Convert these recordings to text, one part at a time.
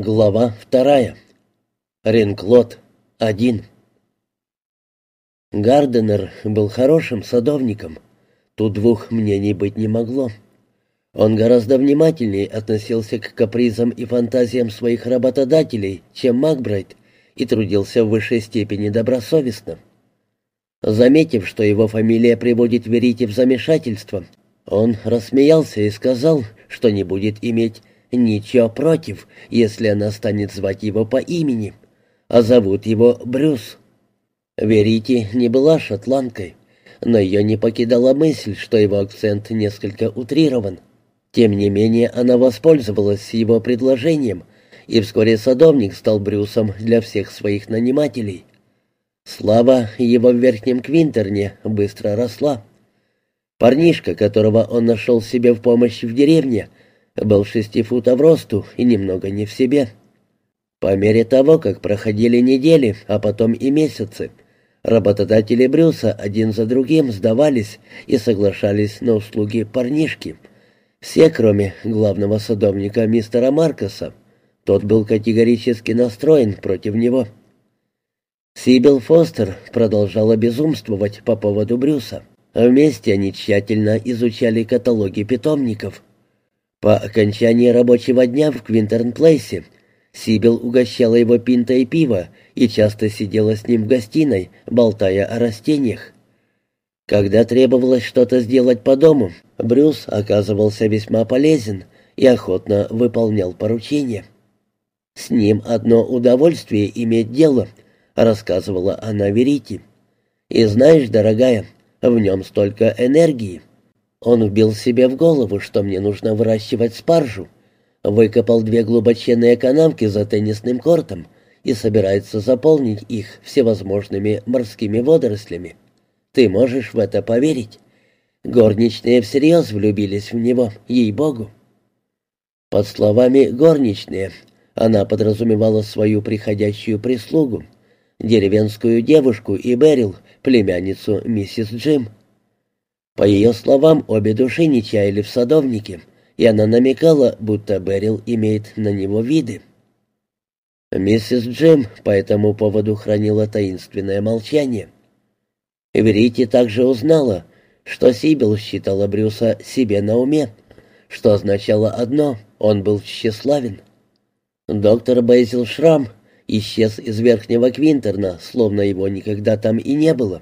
Глава вторая. Ренклот. Один. Гарденер был хорошим садовником. Тут двух мнений быть не могло. Он гораздо внимательнее относился к капризам и фантазиям своих работодателей, чем Макбрайт, и трудился в высшей степени добросовестно. Заметив, что его фамилия приводит Верите в замешательство, он рассмеялся и сказал, что не будет иметь ничего против, если она станет звать его по имени, а зовут его Брюс. Верите не была шотландкой, но ее не покидала мысль, что его акцент несколько утрирован. Тем не менее, она воспользовалась его предложением, и вскоре садовник стал Брюсом для всех своих нанимателей. Слава его в Верхнем Квинтерне быстро росла. Парнишка, которого он нашел себе в помощь в деревне, был шести футов росту и немного не в себе. По мере того, как проходили недели, а потом и месяцы, работодатели Брюса один за другим сдавались и соглашались на услуги парнишки. Все, кроме главного садовника мистера Маркоса. Тот был категорически настроен против него. Сибил Фостер продолжала безумствовать по поводу Брюса. Вместе они тщательно изучали каталоги питомников – по окончании рабочего дня в Квинтерн-Плейсе Сибил угощала его пинтой пива и часто сидела с ним в гостиной, болтая о растениях. Когда требовалось что-то сделать по дому, Брюс оказывался весьма полезен и охотно выполнял поручения. «С ним одно удовольствие иметь дело», — рассказывала она Верите. «И знаешь, дорогая, в нем столько энергии. Он вбил себе в голову, что мне нужно выращивать спаржу. Выкопал две глубоченные канавки за теннисным кортом и собирается заполнить их всевозможными морскими водорослями. Ты можешь в это поверить? Горничные всерьез влюбились в него, ей-богу. Под словами «горничные» она подразумевала свою приходящую прислугу, деревенскую девушку и Берил, племянницу миссис Джим. По ее словам, обе души не чаяли в садовнике, и она намекала, будто Берил имеет на него виды. Миссис Джим по этому поводу хранила таинственное молчание. Верите также узнала, что Сибил считала Брюса себе на уме, что означало одно — он был тщеславен. Доктор Бейзил Шрам исчез из Верхнего Квинтерна, словно его никогда там и не было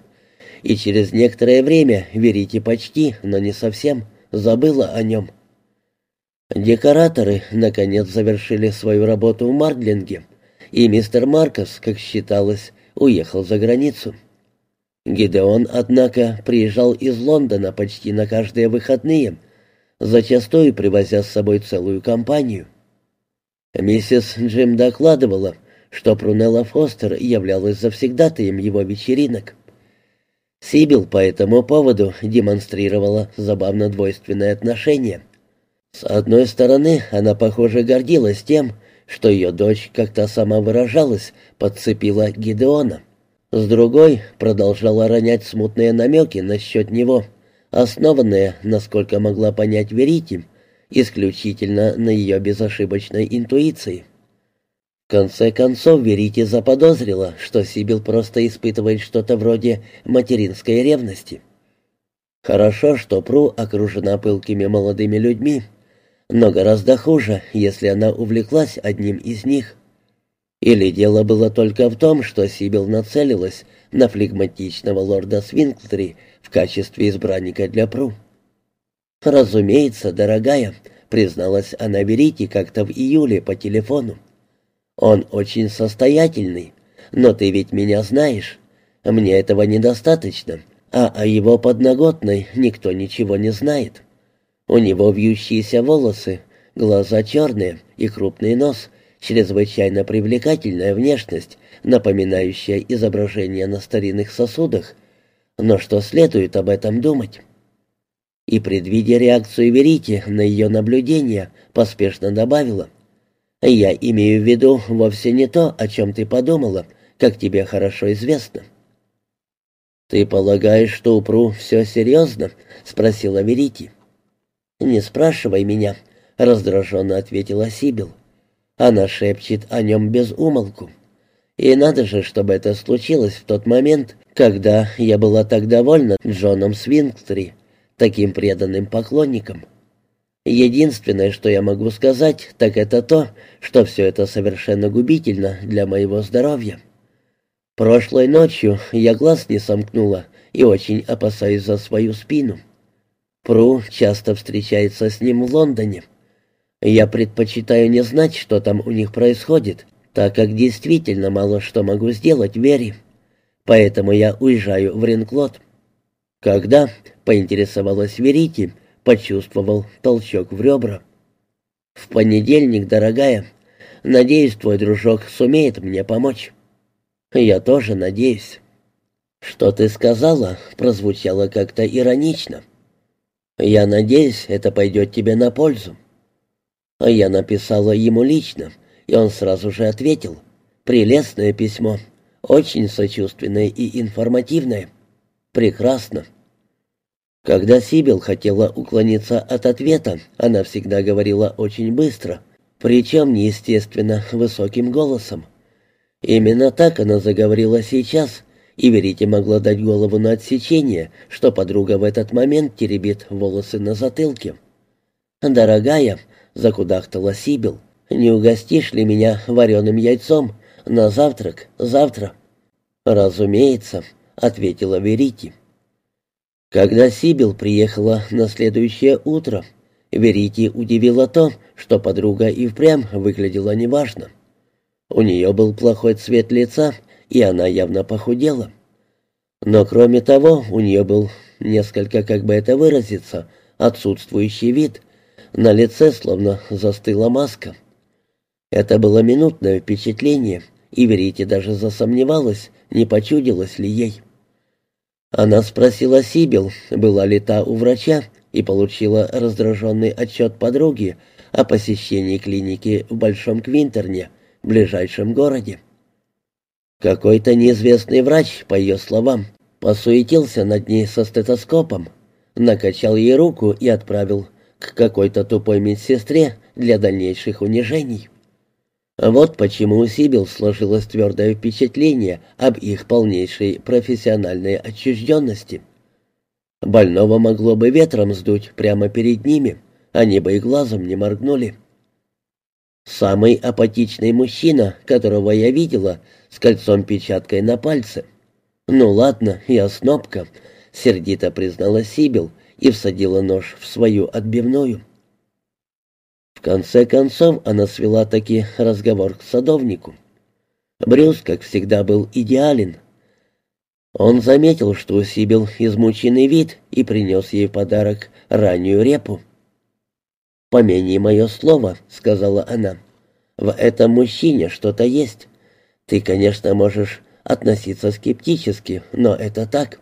и через некоторое время, верите почти, но не совсем, забыла о нем. Декораторы, наконец, завершили свою работу в Мардлинге, и мистер Маркос, как считалось, уехал за границу. Гидеон, однако, приезжал из Лондона почти на каждые выходные, зачастую привозя с собой целую компанию. Миссис Джим докладывала, что Прунелла Фостер являлась завсегдатаем его вечеринок. Сибил по этому поводу демонстрировала забавно двойственное отношение. С одной стороны, она, похоже, гордилась тем, что ее дочь, как то сама выражалась, подцепила Гидеона. С другой, продолжала ронять смутные намеки насчет него, основанные, насколько могла понять Верите, исключительно на ее безошибочной интуиции. В конце концов, Верите заподозрила, что Сибил просто испытывает что-то вроде материнской ревности. Хорошо, что Пру окружена пылкими молодыми людьми, но гораздо хуже, если она увлеклась одним из них. Или дело было только в том, что Сибил нацелилась на флегматичного лорда Свинклтри в качестве избранника для Пру. «Разумеется, дорогая», — призналась она Верите как-то в июле по телефону. Он очень состоятельный, но ты ведь меня знаешь. Мне этого недостаточно, а о его подноготной никто ничего не знает. У него вьющиеся волосы, глаза черные и крупный нос, чрезвычайно привлекательная внешность, напоминающая изображение на старинных сосудах. Но что следует об этом думать? И, предвидя реакцию Верите на ее наблюдение, поспешно добавила. Я имею в виду вовсе не то, о чем ты подумала, как тебе хорошо известно». «Ты полагаешь, что упру все серьезно?» — спросила Верити. «Не спрашивай меня», — раздраженно ответила Сибил. Она шепчет о нем без умолку. И надо же, чтобы это случилось в тот момент, когда я была так довольна Джоном Свинктри, таким преданным поклонником. Единственное, что я могу сказать, так это то, что все это совершенно губительно для моего здоровья. Прошлой ночью я глаз не сомкнула и очень опасаюсь за свою спину. Пру часто встречается с ним в Лондоне. Я предпочитаю не знать, что там у них происходит, так как действительно мало что могу сделать Вере. Поэтому я уезжаю в Ренклот. Когда, поинтересовалась Верити, почувствовал толчок в ребра. В понедельник, дорогая. Надеюсь, твой дружок сумеет мне помочь. Я тоже надеюсь. Что ты сказала, прозвучало как-то иронично. Я надеюсь, это пойдет тебе на пользу. Я написала ему лично, и он сразу же ответил. «Прелестное письмо, очень сочувственное и информативное. Прекрасно». Когда Сибил хотела уклониться от ответа, она всегда говорила очень быстро, причем неестественно высоким голосом. Именно так она заговорила сейчас, и Верите могла дать голову на отсечение, что подруга в этот момент теребит волосы на затылке. «Дорогая», — закудахтала Сибил, не угостишь ли меня вареным яйцом на завтрак завтра?» «Разумеется», — ответила Верити. Когда Сибил приехала на следующее утро, Верити удивило то, что подруга и впрямь выглядела неважно. У нее был плохой цвет лица, и она явно похудела. Но кроме того, у нее был несколько, как бы это выразиться, отсутствующий вид. На лице словно застыла маска. Это было минутное впечатление, и Верите даже засомневалась, не почудилось ли ей. Она спросила Сибил, была ли та у врача, и получила раздраженный отчет подруги о посещении клиники в Большом Квинтерне, ближайшем городе. Какой-то неизвестный врач, по ее словам, посуетился над ней со стетоскопом, накачал ей руку и отправил к какой-то тупой медсестре для дальнейших унижений. Вот почему у Сибил сложилось твердое впечатление об их полнейшей профессиональной отчужденности. Больного могло бы ветром сдуть прямо перед ними, они бы и глазом не моргнули. Самый апатичный мужчина, которого я видела, с кольцом-печаткой на пальце. «Ну ладно, я снопка», — сердито признала Сибил и всадила нож в свою отбивную. Конце концов она свела таки разговор к садовнику. Брюс, как всегда, был идеален. Он заметил, что у Сибил измученный вид и принес ей в подарок раннюю репу. «Помяни мое слово», — сказала она. «В этом мужчине что-то есть. Ты, конечно, можешь относиться скептически, но это так».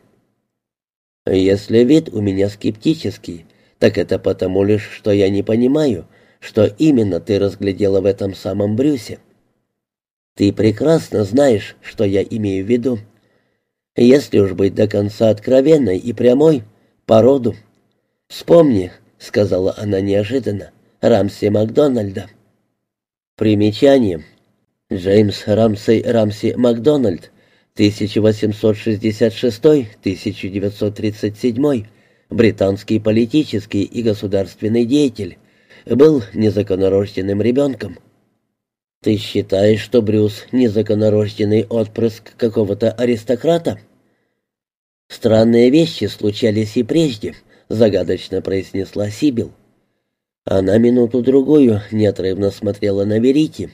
«Если вид у меня скептический, так это потому лишь, что я не понимаю, что именно ты разглядела в этом самом Брюсе. Ты прекрасно знаешь, что я имею в виду. Если уж быть до конца откровенной и прямой, по роду. Вспомни, — сказала она неожиданно, — Рамси Макдональда. Примечание. Джеймс Рамсей Рамси Макдональд, 1866-1937, британский политический и государственный деятель, был незаконнорожденным ребенком. Ты считаешь, что Брюс незаконнорожденный отпрыск какого-то аристократа? Странные вещи случались и прежде, загадочно произнесла Сибил. Она минуту-другую неотрывно смотрела на Верити,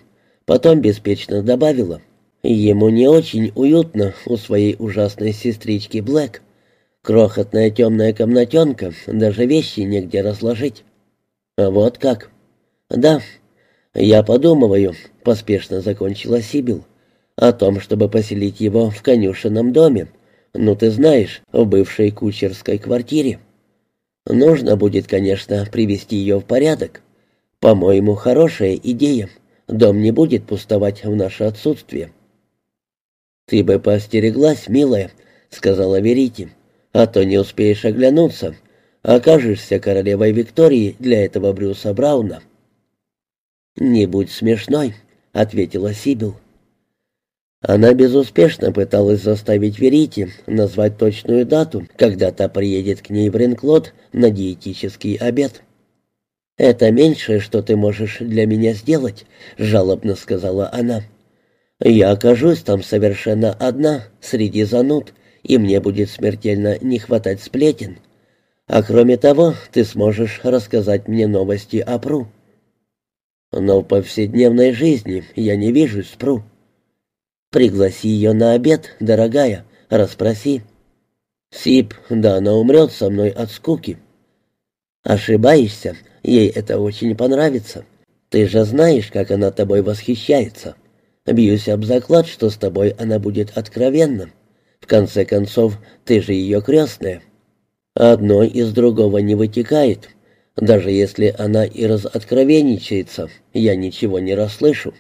потом беспечно добавила. Ему не очень уютно у своей ужасной сестрички Блэк. Крохотная темная комнатенка, даже вещи негде разложить. «Вот как?» «Да, я подумываю», — поспешно закончила Сибил, «о том, чтобы поселить его в конюшенном доме, ну ты знаешь, в бывшей кучерской квартире. Нужно будет, конечно, привести ее в порядок. По-моему, хорошая идея. Дом не будет пустовать в наше отсутствие». «Ты бы поостереглась, милая», — сказала Верити, «а то не успеешь оглянуться» окажешься королевой Виктории для этого Брюса Брауна. «Не будь смешной», — ответила Сибил. Она безуспешно пыталась заставить Верити назвать точную дату, когда та приедет к ней в Ренклот на диетический обед. «Это меньшее, что ты можешь для меня сделать», — жалобно сказала она. «Я окажусь там совершенно одна, среди зануд, и мне будет смертельно не хватать сплетен. А кроме того, ты сможешь рассказать мне новости о Пру». «Но в повседневной жизни я не вижу Пру». Пригласи ее на обед, дорогая, расспроси. Сип, да она умрет со мной от скуки. Ошибаешься, ей это очень понравится. Ты же знаешь, как она тобой восхищается. Бьюсь об заклад, что с тобой она будет откровенна. В конце концов, ты же ее крестная. Одно из другого не вытекает. Даже если она и разоткровенничается, я ничего не расслышу.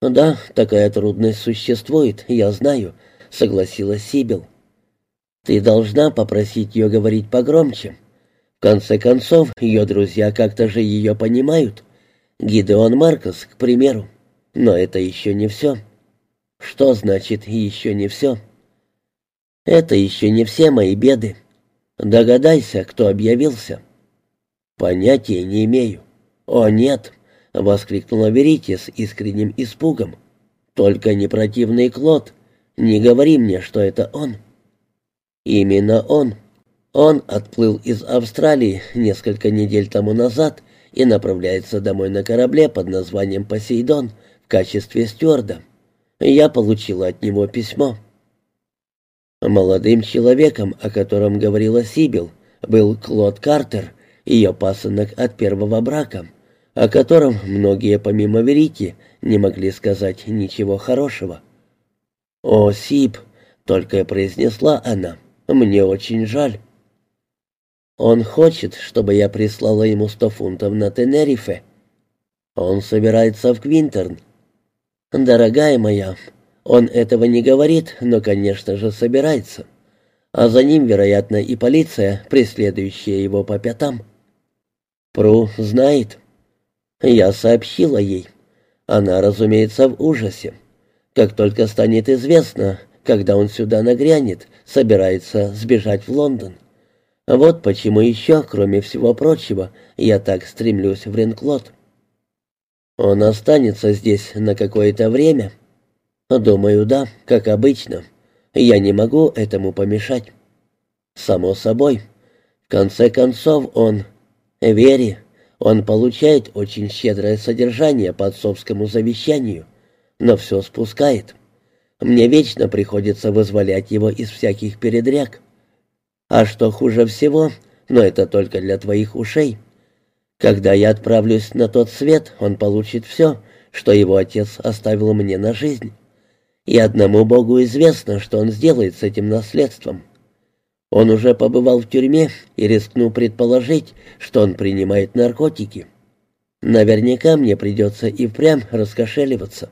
«Да, такая трудность существует, я знаю», — согласилась Сибил. «Ты должна попросить ее говорить погромче. В конце концов, ее друзья как-то же ее понимают. Гидеон Маркос, к примеру. Но это еще не все». «Что значит «еще не все»?» «Это еще не все мои беды. Догадайся, кто объявился». «Понятия не имею». «О, нет!» — воскликнула Верите с искренним испугом. «Только не противный Клод. Не говори мне, что это он». «Именно он. Он отплыл из Австралии несколько недель тому назад и направляется домой на корабле под названием «Посейдон» в качестве стюарда. Я получила от него письмо». Молодым человеком, о котором говорила Сибил, был Клод Картер, ее пасынок от первого брака — о котором многие помимо Верики не могли сказать ничего хорошего. «О, Сип!» — только и произнесла она. «Мне очень жаль». «Он хочет, чтобы я прислала ему сто фунтов на Тенерифе. Он собирается в Квинтерн. Дорогая моя, он этого не говорит, но, конечно же, собирается. А за ним, вероятно, и полиция, преследующая его по пятам. Пру знает». Я сообщила ей. Она, разумеется, в ужасе. Как только станет известно, когда он сюда нагрянет, собирается сбежать в Лондон. Вот почему еще, кроме всего прочего, я так стремлюсь в Ренклот. Он останется здесь на какое-то время. Думаю, да, как обычно. Я не могу этому помешать. Само собой. В конце концов, он... Вери, он получает очень щедрое содержание по отцовскому завещанию, но все спускает. Мне вечно приходится вызволять его из всяких передряг. А что хуже всего, но это только для твоих ушей. Когда я отправлюсь на тот свет, он получит все, что его отец оставил мне на жизнь. И одному Богу известно, что он сделает с этим наследством. Он уже побывал в тюрьме и рискнул предположить, что он принимает наркотики. Наверняка мне придется и впрямь раскошеливаться.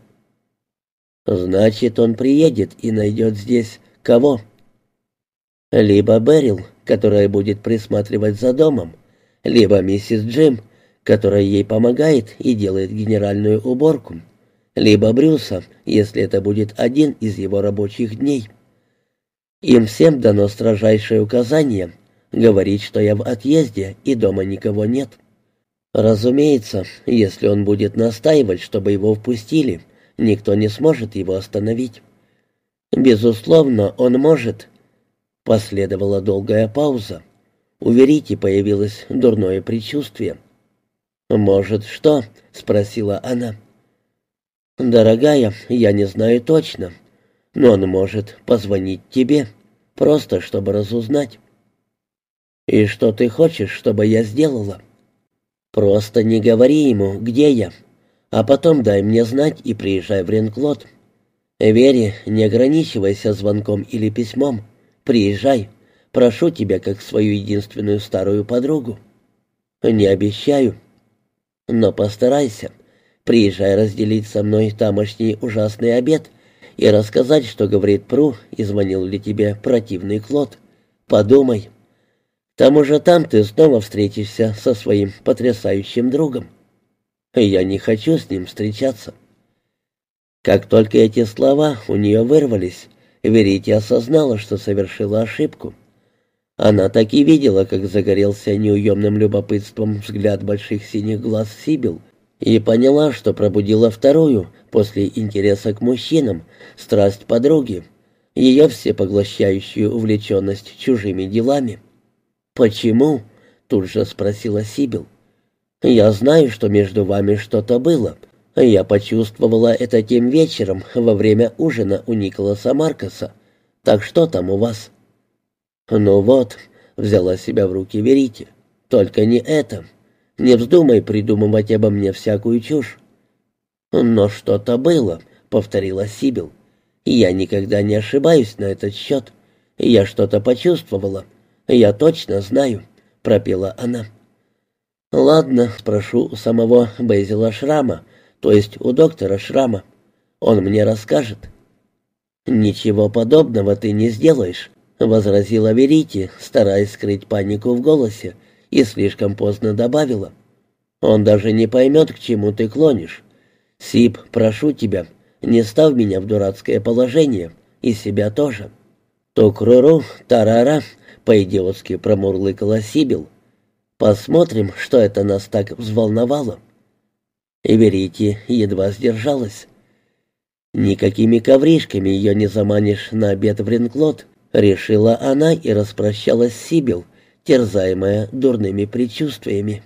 Значит, он приедет и найдет здесь кого? Либо Берил, которая будет присматривать за домом, либо миссис Джим, которая ей помогает и делает генеральную уборку, либо Брюса, если это будет один из его рабочих дней. Им всем дано строжайшее указание говорить, что я в отъезде и дома никого нет. Разумеется, если он будет настаивать, чтобы его впустили, никто не сможет его остановить. Безусловно, он может. Последовала долгая пауза. У Верити появилось дурное предчувствие. «Может, что?» — спросила она. «Дорогая, я не знаю точно но он может позвонить тебе, просто чтобы разузнать. И что ты хочешь, чтобы я сделала? Просто не говори ему, где я, а потом дай мне знать и приезжай в Ренклот. Вере, не ограничивайся звонком или письмом. Приезжай. Прошу тебя, как свою единственную старую подругу. Не обещаю. Но постарайся. Приезжай разделить со мной тамошний ужасный обед и рассказать, что говорит Пру и звонил ли тебе противный Клод. Подумай. К тому же там ты снова встретишься со своим потрясающим другом. Я не хочу с ним встречаться». Как только эти слова у нее вырвались, Верите осознала, что совершила ошибку. Она так и видела, как загорелся неуемным любопытством взгляд больших синих глаз Сибил, и поняла, что пробудила вторую, после интереса к мужчинам, страсть подруги, ее всепоглощающую увлеченность чужими делами. «Почему?» — тут же спросила Сибил. «Я знаю, что между вами что-то было. Я почувствовала это тем вечером во время ужина у Николаса Маркоса. Так что там у вас?» «Ну вот», — взяла себя в руки Верите, — «только не это. Не вздумай придумывать обо мне всякую чушь». «Но что-то было», — повторила Сибил. «Я никогда не ошибаюсь на этот счет. Я что-то почувствовала. Я точно знаю», — пропела она. «Ладно, спрошу у самого Бейзела Шрама, то есть у доктора Шрама. Он мне расскажет». «Ничего подобного ты не сделаешь», — возразила Верити, стараясь скрыть панику в голосе, и слишком поздно добавила. «Он даже не поймет, к чему ты клонишь. Сип, прошу тебя, не ставь меня в дурацкое положение, и себя тоже». «Тукруру, тарара», — по-идиотски промурлыкала Сибил. «Посмотрим, что это нас так взволновало». И Верите едва сдержалась. «Никакими ковришками ее не заманишь на обед в Ренклот», — решила она и распрощалась с Сибил, терзаемая дурными предчувствиями.